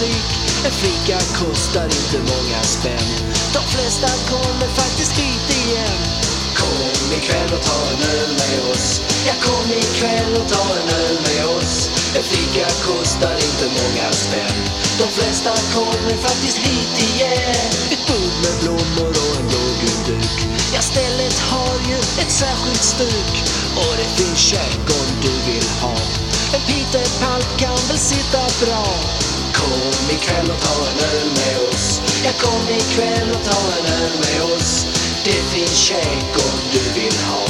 musik. En fika kostar inte många spänn. De flesta kommer faktiskt hit igen. Kom ikväll och ta en öl med oss. Ja, kom ikväll och ta en öl med oss. En fika kostar inte många spänn. De flesta kommer faktiskt hit igen. Ett bord med blommor och en blågul duk. Ja, stället har ju ett särskilt stuk. Och det finns käk om du vill ha. En pitepalt kan väl sitta bra. Kom ikväll och ta en öl med oss. Ja, kom ikväll och ta en öl med oss. Det finns käk om du vill ha.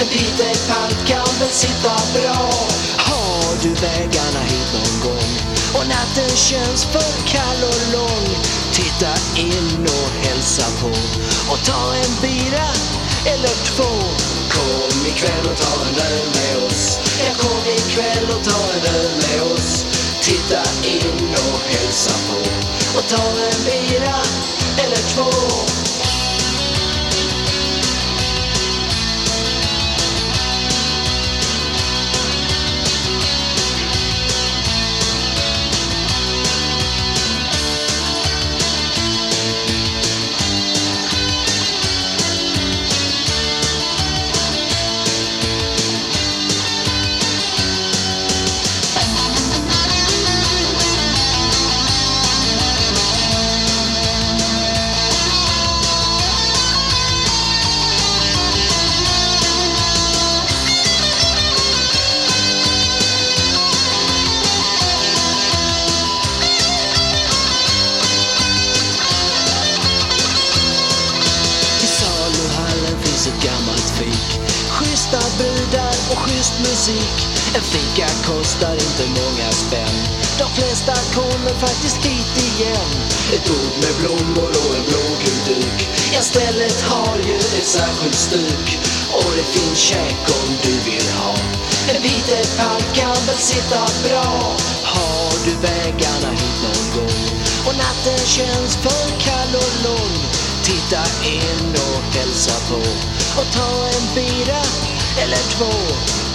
En pitepalt kan väl sitta bra. Har du vägarna hit någon gång och natten känns för kall och lång Titta in och hälsa på och ta en bira eller två Kom ikväll och ta en öl med oss. Ja, kom ikväll och ta en öl med oss. Titta in ta en bira eller två. Och musik En fika kostar inte många spänn De flesta kommer faktiskt hit igen Ett bord med blommor och en blågul duk. Ja, stället har ju ett särskilt stuk. Och det finns käk om du vill ha. En vitepark kan väl sitta bra. Har du vägarna hit någon gång och natten känns för kall och lång Titta in och hälsa på och ta en bira eller två